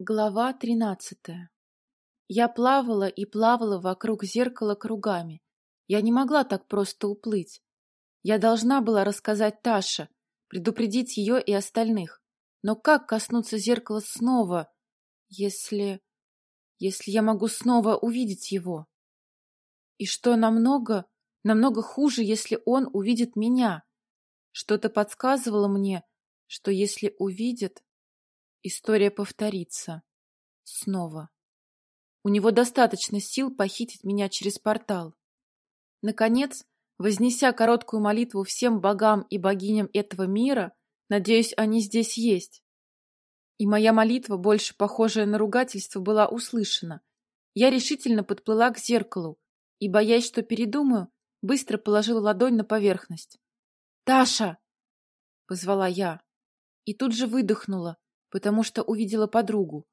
Глава тринадцатая Я плавала и плавала вокруг зеркала кругами. Я не могла так просто уплыть. Я должна была рассказать Таше, предупредить ее и остальных. Но как коснуться зеркала снова, если... если я могу снова увидеть его? И что намного, намного хуже, если он увидит меня? Что-то подсказывало мне, что если увидит, История повторится. Снова. У него достаточно сил похитить меня через портал. Наконец, вознеся короткую молитву всем богам и богиням этого мира, надеюсь, они здесь есть. И моя молитва, больше похожая на ругательство, была услышана. Я решительно подплыла к зеркалу и, боясь, что передумаю, быстро положила ладонь на поверхность. «Таша!» — позвала я. И тут же выдохнула, потому что увидела подругу.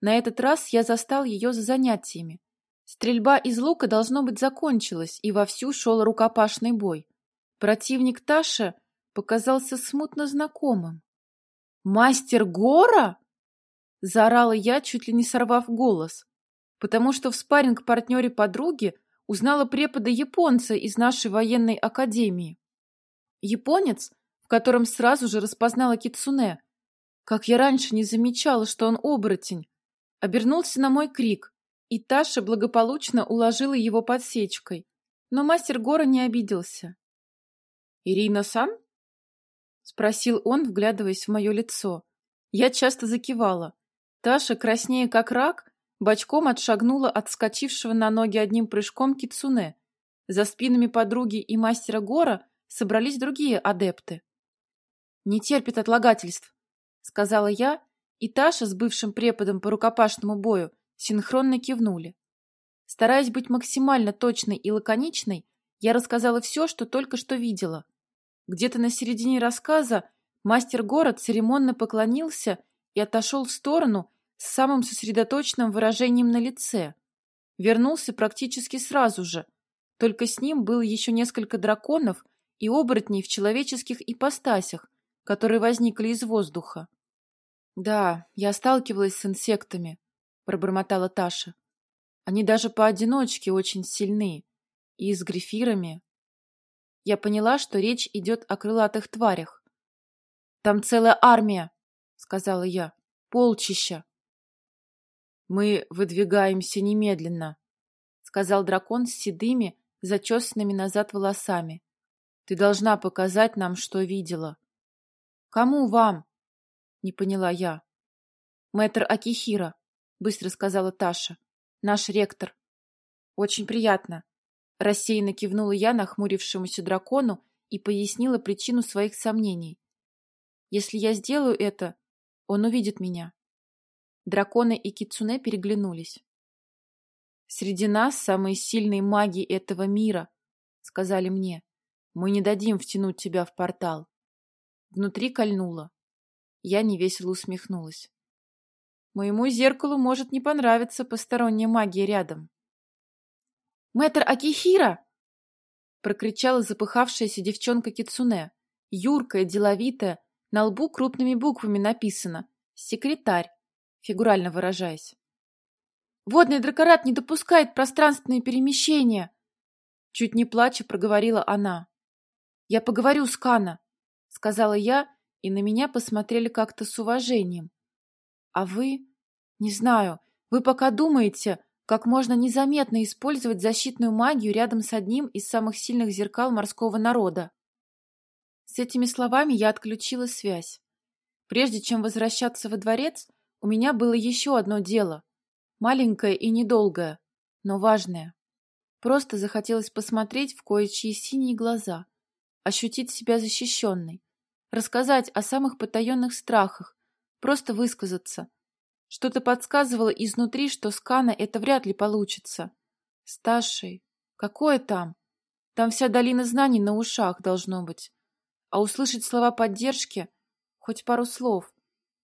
На этот раз я застал ее за занятиями. Стрельба из лука, должно быть, закончилась, и вовсю шел рукопашный бой. Противник Таша показался смутно знакомым. «Мастер Гора?» — заорала я, чуть ли не сорвав голос, потому что в спарринг-партнере подруги узнала препода японца из нашей военной академии. Японец, в котором сразу же распознала Кицуне, как я раньше не замечала, что он оборотень. Обернулся на мой крик, и Таша благополучно уложила его подсечкой. Но мастер Гора не обиделся. «Ирина-сан?» — спросил он, вглядываясь в мое лицо. Я часто закивала. Таша, краснее как рак, бочком отшагнула от скачившего на ноги одним прыжком кицуне. За спинами подруги и мастера Гора собрались другие адепты. «Не терпит отлагательств», — сказала я, и Таша с бывшим преподом по рукопашному бою синхронно кивнули. Стараясь быть максимально точной и лаконичной, я рассказала все, что только что видела. Где-то на середине рассказа мастер город церемонно поклонился и отошел в сторону с самым сосредоточенным выражением на лице. Вернулся практически сразу же, только с ним было еще несколько драконов и оборотней в человеческих ипостасях, которые возникли из воздуха. «Да, я сталкивалась с инсектами», — пробормотала Таша. «Они даже поодиночке очень сильны. И с грифирами». Я поняла, что речь идет о крылатых тварях. «Там целая армия», — сказала я. «Полчища». «Мы выдвигаемся немедленно», — сказал дракон с седыми, зачесанными назад волосами. «Ты должна показать нам, что видела». «Кому вам?» — не поняла я. «Мэтр Акихира», — быстро сказала Таша. «Наш ректор». «Очень приятно», — рассеянно кивнула я нахмурившемуся дракону и пояснила причину своих сомнений. «Если я сделаю это, он увидит меня». Драконы и Кицуне переглянулись. «Среди нас самые сильные маги этого мира», — сказали мне. «Мы не дадим втянуть тебя в портал». Внутри кольнуло. Я невесело усмехнулась. Моему зеркалу может не понравиться посторонняя магия рядом. «Мэтр Акихира!» прокричала запыхавшаяся девчонка Кицуне. Юркая, деловитая, на лбу крупными буквами написано «Секретарь», фигурально выражаясь. «Водный дракорат не допускает пространственные перемещения!» Чуть не плача проговорила она. «Я поговорю с Кана», — сказала я и на меня посмотрели как-то с уважением. А вы? Не знаю. Вы пока думаете, как можно незаметно использовать защитную магию рядом с одним из самых сильных зеркал морского народа. С этими словами я отключила связь. Прежде чем возвращаться во дворец, у меня было еще одно дело. Маленькое и недолгое, но важное. Просто захотелось посмотреть в кое-чьи синие глаза, ощутить себя защищенной, рассказать о самых потаенных страхах, просто высказаться. Что-то подсказывало изнутри, что с Кана это вряд ли получится. С Ташей. Какое там? Там вся долина знаний на ушах должно быть. А услышать слова поддержки, хоть пару слов.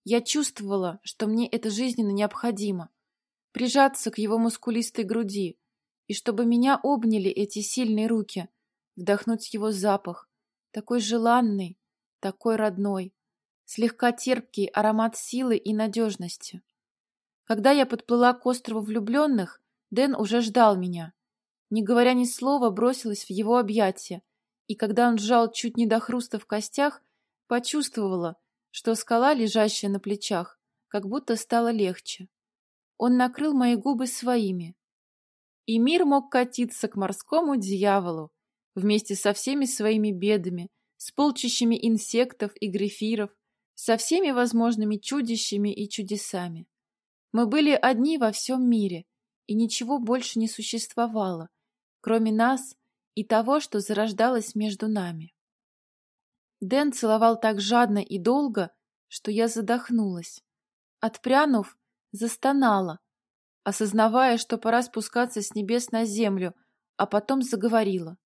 Я чувствовала, что мне это жизненно необходимо. Прижаться к его мускулистой груди, и чтобы меня обняли эти сильные руки, вдохнуть его запах, такой желанный, такой родной, слегка терпкий аромат силы и надежности. Когда я подплыла к острову влюбленных, Дэн уже ждал меня. Не говоря ни слова, бросилась в его объятия, и когда он сжал чуть не до хруста в костях, почувствовала, что скала, лежащая на плечах, как будто стала легче. Он накрыл мои губы своими. И мир мог катиться к морскому дьяволу вместе со всеми своими бедами, с полчищами инсектов и грифиров, со всеми возможными чудищами и чудесами. Мы были одни во всем мире, и ничего больше не существовало, кроме нас и того, что зарождалось между нами. Дэн целовал так жадно и долго, что я задохнулась. Отпрянув, застонала, осознавая, что пора спускаться с небес на землю, а потом заговорила.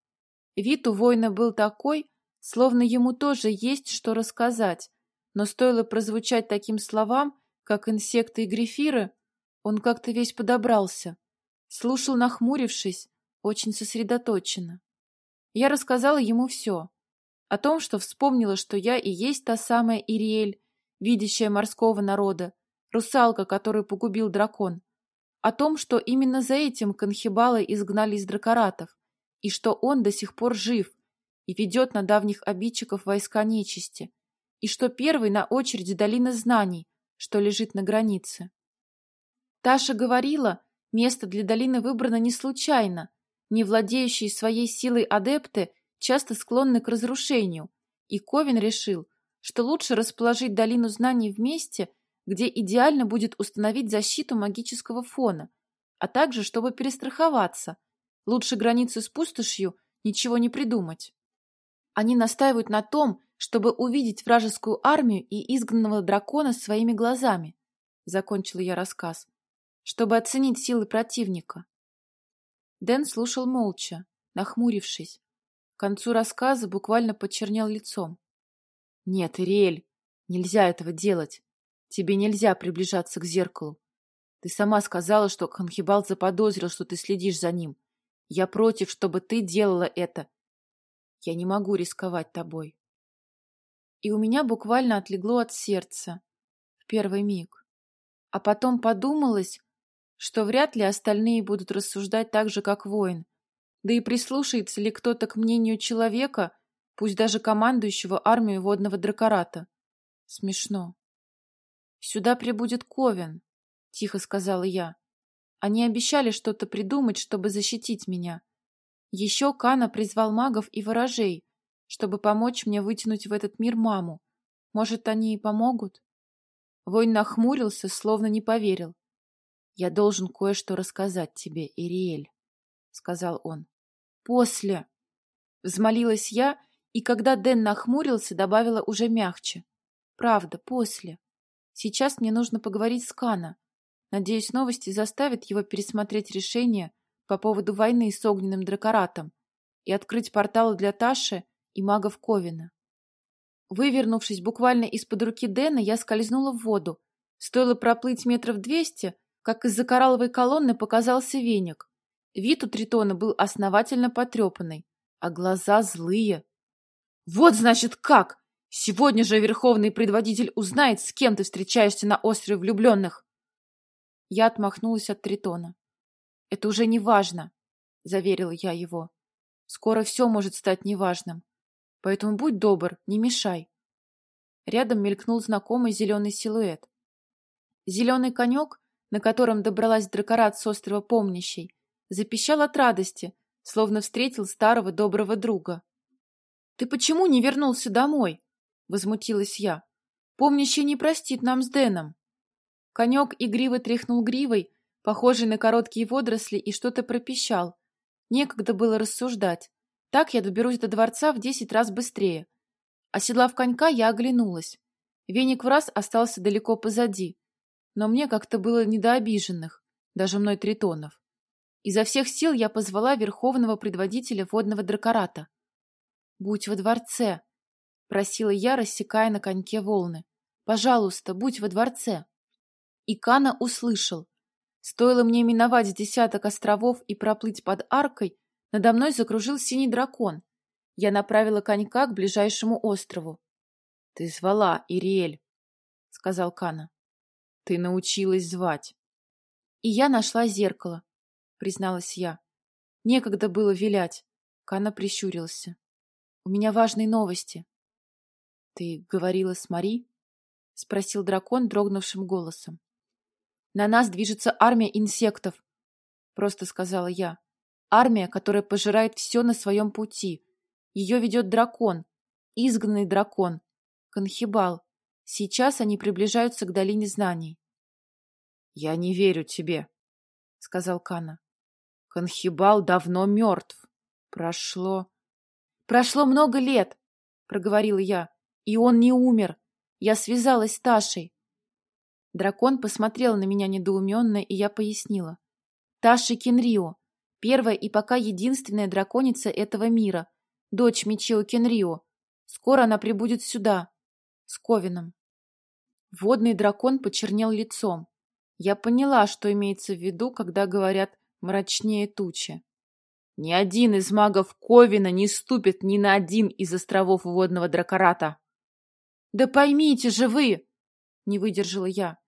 Вид у воина был такой, словно ему тоже есть что рассказать, но стоило прозвучать таким словам, как инсекты и грифиры, он как-то весь подобрался. Слушал, нахмурившись, очень сосредоточенно. Я рассказала ему все. О том, что вспомнила, что я и есть та самая Ириэль, видящая морского народа, русалка, которую погубил дракон. О том, что именно за этим Конхибала изгнали из дракоратов, и что он до сих пор жив, и ведет на давних обидчиков войска нечисти, и что первый на очереди долина знаний, что лежит на границе. Таша говорила, место для долины выбрано не случайно, не владеющие своей силой адепты часто склонны к разрушению, и Ковин решил, что лучше расположить долину знаний в месте, где идеально будет установить защиту магического фона, а также чтобы перестраховаться. Лучше границу с пустошью ничего не придумать. Они настаивают на том, чтобы увидеть вражескую армию и изгнанного дракона своими глазами, закончила я рассказ, чтобы оценить силы противника. Дэн слушал молча, нахмурившись. К концу рассказа буквально почернел лицом. «Нет, Ириэль, нельзя этого делать. Тебе нельзя приближаться к зеркалу. Ты сама сказала, что Ханхибал заподозрил, что ты следишь за ним. Я против, чтобы ты делала это. Я не могу рисковать тобой. И у меня буквально отлегло от сердца в первый миг. А потом подумалось, что вряд ли остальные будут рассуждать так же, как воин. Да и прислушается ли кто-то к мнению человека, пусть даже командующего армией водного дракората. Смешно. «Сюда прибудет Ковен», — тихо сказала я. «Они обещали что-то придумать, чтобы защитить меня. Еще Кана призвал магов и ворожей, чтобы помочь мне вытянуть в этот мир маму. Может, они и помогут? Воин нахмурился, словно не поверил. «Я должен кое-что рассказать тебе, Ириэль», — сказал он. «После!» — взмолилась я, и когда Дэн нахмурился, добавила уже мягче. «Правда, после. Сейчас мне нужно поговорить с Кана. Надеюсь, новости заставят его пересмотреть решение по поводу войны с огненным дракоратом и открыть порталы для Таши и магов Ковина. Вывернувшись буквально из-под руки Дэна, я скользнула в воду. Стоило проплыть метров двести, как из-за коралловой колонны показался веник. Вид у Тритона был основательно потрепанный, а глаза злые. «Вот, значит, как! Сегодня же Верховный Предводитель узнает, с кем ты встречаешься на острове влюбленных!» Я отмахнулась от Тритона. «Это уже не важно», — заверила я его. «Скоро все может стать неважным. Поэтому будь добр, не мешай». Рядом мелькнул знакомый зеленый силуэт. Зеленый конек, на котором добралась дракорат с острова Помнящей, запищал от радости, словно встретил старого доброго друга. «Ты почему не вернулся домой?» — возмутилась я. «Помнящий не простит нам с Дэном». Конек игриво тряхнул гривой, похожий на короткие водоросли, и что-то пропищал. Некогда было рассуждать. Так я доберусь до дворца в десять раз быстрее. Оседлав конька, я оглянулась. Веник в раз остался далеко позади. Но мне как-то было не до обиженных, даже мной тритонов. Изо всех сил я позвала верховного предводителя водного дракората. «Будь во дворце!» — просила я, рассекая на коньке волны. «Пожалуйста, будь во дворце!» И Кана услышал. Стоило мне миновать десяток островов и проплыть под аркой, надо мной закружил синий дракон. Я направила конька к ближайшему острову. — Ты звала, Ириэль, — сказал Кана. — Ты научилась звать. И я нашла зеркало, призналась я. Некогда было вилять. Кана прищурился. У меня важные новости. Ты говорила с Мари? Спросил дракон дрогнувшим голосом. На нас движется армия инсектов, просто сказала я. Армия, которая пожирает все на своем пути. Ее ведет дракон, изгнанный дракон, Конхибал. Сейчас они приближаются к долине знаний. — Я не верю тебе, — сказал Кана. — Конхибал давно мертв. Прошло... — Прошло много лет, — проговорила я, — и он не умер. Я связалась с Ташей. Дракон посмотрел на меня недоуменно, и я пояснила. Таша Кенрио, первая и пока единственная драконица этого мира, дочь Мичио Кенрио. Скоро она прибудет сюда, с Ковином. Водный дракон почернел лицом. Я поняла, что имеется в виду, когда говорят «мрачнее тучи». Ни один из магов Ковина не ступит ни на один из островов водного дракората. «Да поймите же вы!» — не выдержала я.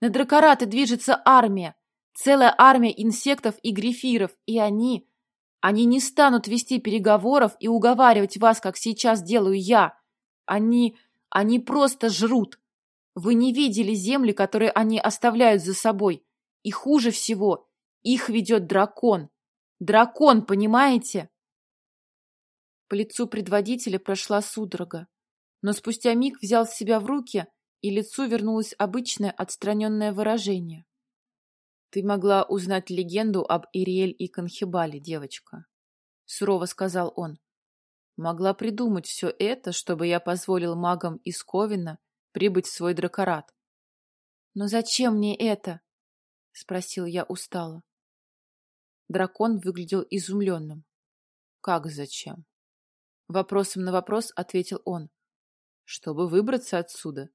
«На дракораты движется армия, целая армия инсектов и грифиров, и они... Они не станут вести переговоров и уговаривать вас, как сейчас делаю я. Они... Они просто жрут. Вы не видели земли, которые они оставляют за собой. И хуже всего, их ведет дракон. Дракон, понимаете? По лицу предводителя прошла судорога. Но спустя миг взял себя в руки, и лицу вернулось обычное отстраненное выражение. «Ты могла узнать легенду об Ириэль и Конхибале, девочка», — сурово сказал он. «Могла придумать все это, чтобы я позволил магам из Ковина прибыть в свой дракорат». «Но зачем мне это?» — спросил я устало. Дракон выглядел изумленным. «Как зачем?» Вопросом на вопрос ответил он. «Чтобы выбраться отсюда,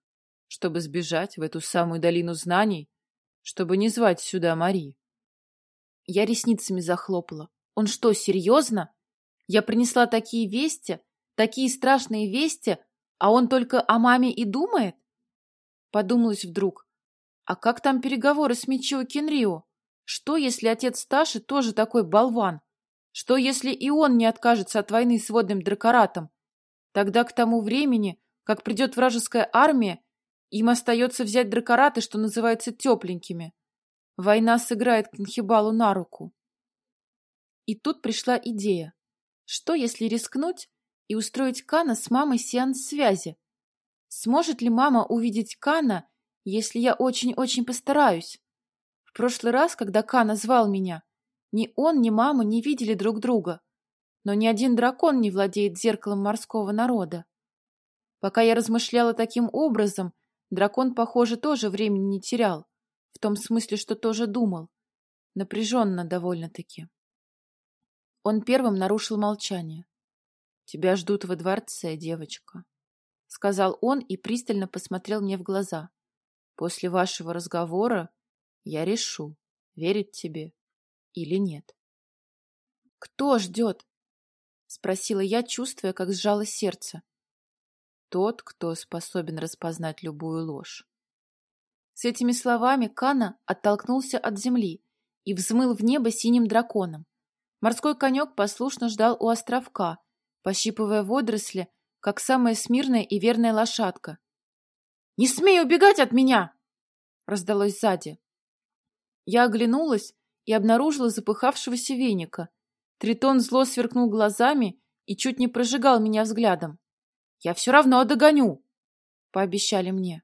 чтобы сбежать в эту самую долину знаний, чтобы не звать сюда Мари». Я ресницами захлопала. «Он что, серьезно? Я принесла такие вести, такие страшные вести, а он только о маме и думает?» Подумалось вдруг. «А как там переговоры с Мичио Кенрио?» Что, если отец Таши тоже такой болван? Что, если и он не откажется от войны с водным дракоратом? Тогда к тому времени, как придет вражеская армия, им остается взять дракораты, что называется, тепленькими. Война сыграет Конхибалу на руку. И тут пришла идея. Что, если рискнуть и устроить Кана с мамой сеанс связи? Сможет ли мама увидеть Кана, если я очень-очень постараюсь? В прошлый раз, когда Ка звал меня, ни он, ни мама не видели друг друга. Но ни один дракон не владеет зеркалом морского народа. Пока я размышляла таким образом, дракон, похоже, тоже времени не терял. В том смысле, что тоже думал. Напряженно довольно-таки. Он первым нарушил молчание. «Тебя ждут во дворце, девочка», — сказал он и пристально посмотрел мне в глаза. «После вашего разговора я решу, верить тебе или нет. «Кто ждет?» — спросила я, чувствуя, как сжалось сердце. «Тот, кто способен распознать любую ложь». С этими словами Кана оттолкнулся от земли и взмыл в небо синим драконом. Морской конек послушно ждал у островка, пощипывая водоросли, как самая смирная и верная лошадка. «Не смей убегать от меня!» — раздалось сзади. Я оглянулась и обнаружила запыхавшегося веника. Тритон зло сверкнул глазами и чуть не прожигал меня взглядом. «Я все равно догоню!» — пообещали мне.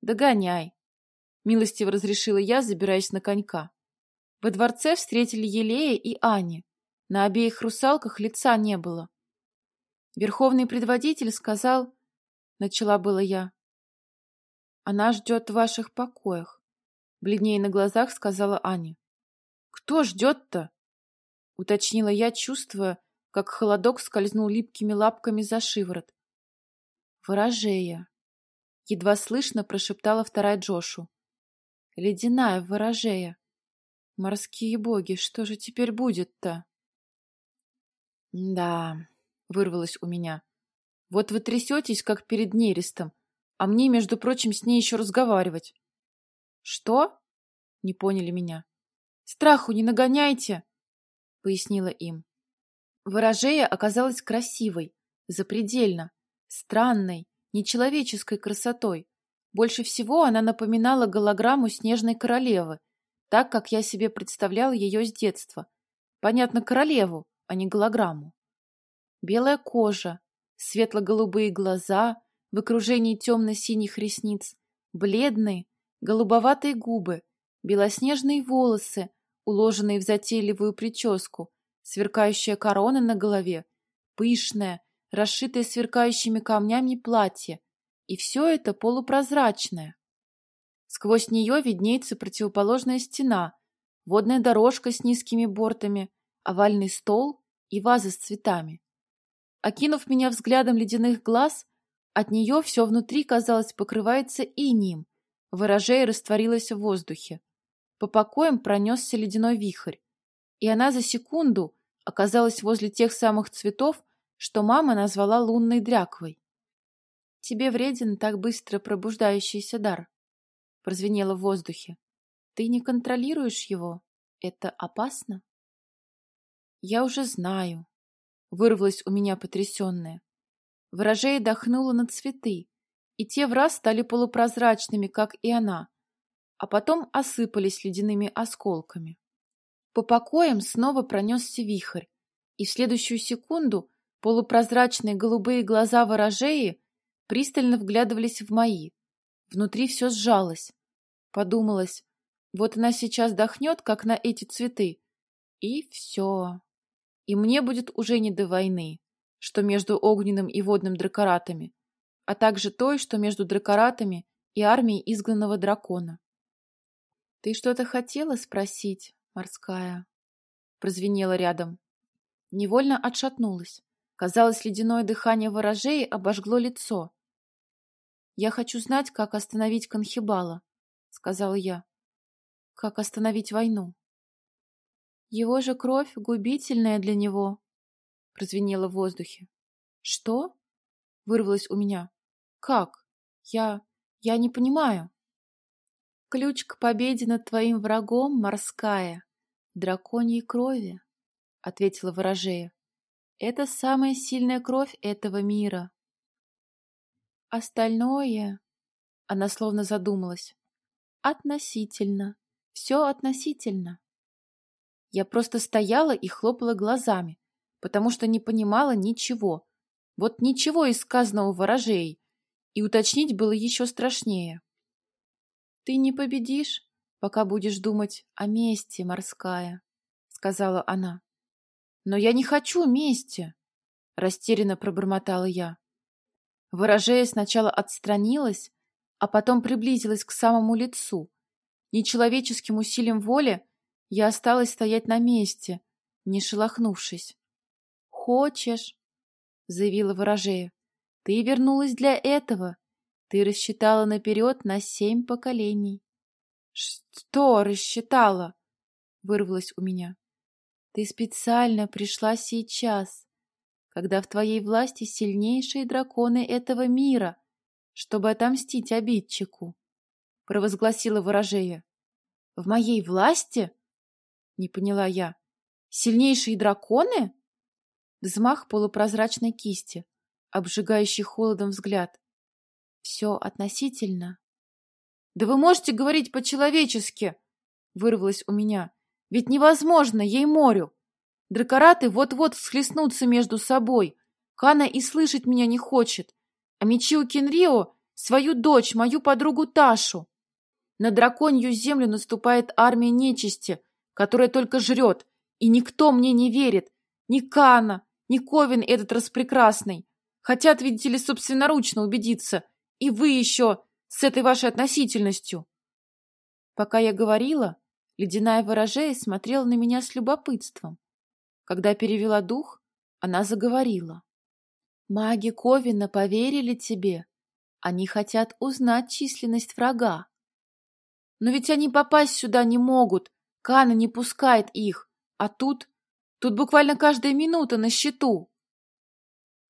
«Догоняй!» — милостиво разрешила я, забираясь на конька. Во дворце встретили Елея и Ани. На обеих русалках лица не было. Верховный предводитель сказал, начала было я, она ждет в ваших покоях. Бледнее на глазах сказала Аня. «Кто ждет-то?» Уточнила я, чувствуя, как холодок скользнул липкими лапками за шиворот. «Ворожея!» Едва слышно прошептала вторая Джошу. «Ледяная ворожея! Морские боги, что же теперь будет-то?» «Да», — вырвалось у меня. «Вот вы трясетесь, как перед нерестом, а мне, между прочим, с ней еще разговаривать». «Что?» — не поняли меня. Страху не нагоняйте, — пояснила им. Ворожея оказалась красивой, запредельно, странной, нечеловеческой красотой. Больше всего она напоминала голограмму снежной королевы, так, как я себе представлял ее с детства. Понятно, королеву, а не голограмму. Белая кожа, светло-голубые глаза в окружении темно-синих ресниц, бледные, голубоватые губы, белоснежные волосы, уложенные в затейливую прическу, сверкающая корона на голове, пышное, расшитое сверкающими камнями платье, и все это полупрозрачное. Сквозь нее виднеется противоположная стена, водная дорожка с низкими бортами, овальный стол и ваза с цветами. Окинув меня взглядом ледяных глаз, от нее все внутри, казалось, покрывается инием, выражая растворилась в воздухе. По покоям пронесся ледяной вихрь, и она за секунду оказалась возле тех самых цветов, что мама назвала лунной дряквой. «Тебе вреден так быстро пробуждающийся дар», — прозвенело в воздухе. «Ты не контролируешь его? Это опасно?» «Я уже знаю», — вырвалась у меня потрясенная. Ворожея дохнула на цветы, и те в раз стали полупрозрачными, как и она, а потом осыпались ледяными осколками. По покоям снова пронесся вихрь, и в следующую секунду полупрозрачные голубые глаза ворожеи пристально вглядывались в мои. Внутри все сжалось. Подумалось, вот она сейчас дохнет, как на эти цветы, и все. И мне будет уже не до войны, что между огненным и водным дракоратами, а также той, что между дракоратами и армией изгнанного дракона. «Ты что-то хотела спросить, морская?» Прозвенела рядом. Невольно отшатнулась. Казалось, ледяное дыхание ворожей обожгло лицо. «Я хочу знать, как остановить Конхибала», — сказала я. «Как остановить войну?» «Его же кровь губительная для него», — прозвенело в воздухе. «Что?» — вырвалось у меня. Как? Я... я не понимаю. Ключ к победе над твоим врагом, морская, в драконьей крови, — ответила ворожея. Это самая сильная кровь этого мира. Остальное... Она словно задумалась. Относительно. Все относительно. Я просто стояла и хлопала глазами, потому что не понимала ничего. Вот ничего из сказанного ворожей и уточнить было еще страшнее. «Ты не победишь, пока будешь думать о мести, морская», — сказала она. «Но я не хочу мести», — растерянно пробормотала я. Ворожея сначала отстранилась, а потом приблизилась к самому лицу. Нечеловеческим усилием воли я осталась стоять на месте, не шелохнувшись. «Хочешь?» — заявила ворожея. Ты вернулась для этого. Ты рассчитала наперед на семь поколений. Что рассчитала? Вырвалось у меня. Ты специально пришла сейчас, когда в твоей власти сильнейшие драконы этого мира, чтобы отомстить обидчику, провозгласила ворожея. В моей власти? Не поняла я. Сильнейшие драконы? Взмах полупрозрачной кисти обжигающий холодом взгляд. Все относительно. «Да вы можете говорить по-человечески!» — вырвалось у меня. «Ведь невозможно, ей морю! Дракораты вот-вот схлестнутся между собой. Кана и слышать меня не хочет. А Мичио Кенрио — свою дочь, мою подругу Ташу. На драконью землю наступает армия нечисти, которая только жрет, и никто мне не верит. Ни Кана, ни Ковин этот распрекрасный. Хотят, видите ли, собственноручно убедиться. И вы еще с этой вашей относительностью. Пока я говорила, ледяная ворожея смотрела на меня с любопытством. Когда перевела дух, она заговорила. Маги Ковина поверили тебе. Они хотят узнать численность врага. Но ведь они попасть сюда не могут. Кана не пускает их. А тут... Тут буквально каждая минута на счету.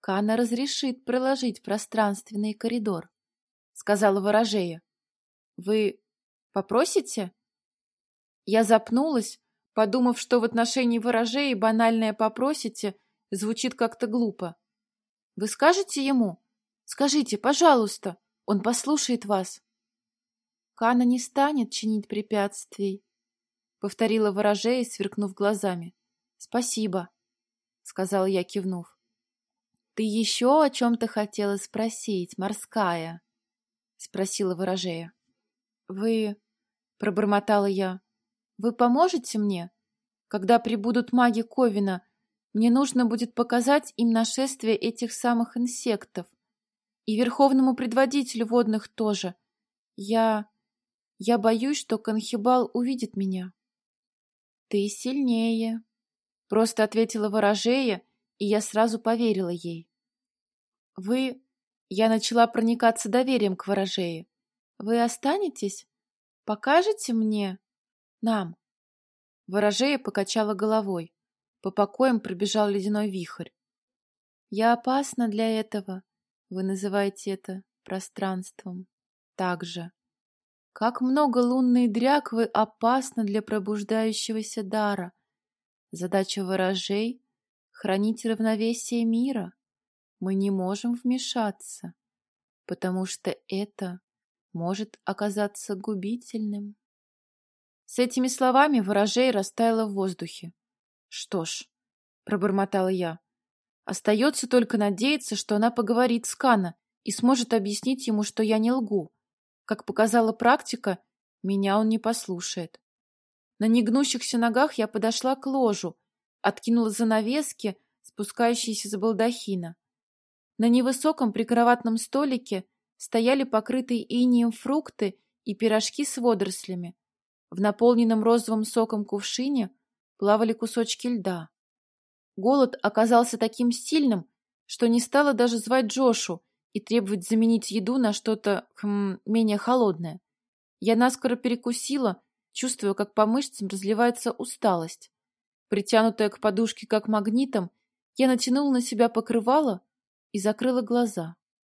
Кана разрешит проложить пространственный коридор, сказала ворожея. Вы попросите? Я запнулась, подумав, что в отношении ворожей банальное «попросите» звучит как-то глупо. «Вы скажете ему? Скажите, пожалуйста, он послушает вас». «Кана не станет чинить препятствий», — повторила ворожея, сверкнув глазами. «Спасибо», — сказала я, кивнув. «Ты еще о чем-то хотела спросить, морская?» — спросила ворожея. «Вы...» — пробормотала я. «Вы поможете мне? Когда прибудут маги Ковина, мне нужно будет показать им нашествие этих самых инсектов. И верховному предводителю водных тоже. Я... я боюсь, что Конхибал увидит меня». «Ты сильнее», — просто ответила ворожея, и я сразу поверила ей. Вы... Я начала проникаться доверием к ворожее. Вы останетесь? Покажете мне? Нам. Ворожея покачала головой. По покоям пробежал ледяной вихрь. Я опасна для этого. Вы называете это пространством. Так же. Как много лунной дряквы опасно для пробуждающегося дара. Задача ворожей — хранить равновесие мира. Мы не можем вмешаться, потому что это может оказаться губительным. С этими словами ворожей растаяла в воздухе. Что ж, пробормотала я, остается только надеяться, что она поговорит с Кана и сможет объяснить ему, что я не лгу. Как показала практика, меня он не послушает. На негнущихся ногах я подошла к ложу, откинула занавески, спускающиеся с балдахина. На невысоком прикроватном столике стояли покрытые инием фрукты и пирожки с водорослями. В наполненном розовым соком кувшине плавали кусочки льда. Голод оказался таким сильным, что не стала даже звать Джошу и требовать заменить еду на что-то хм, менее холодное. Я наскоро перекусила, чувствуя, как по мышцам разливается усталость. Притянутая к подушке как магнитом, я натянула на себя покрывало и закрыла глаза.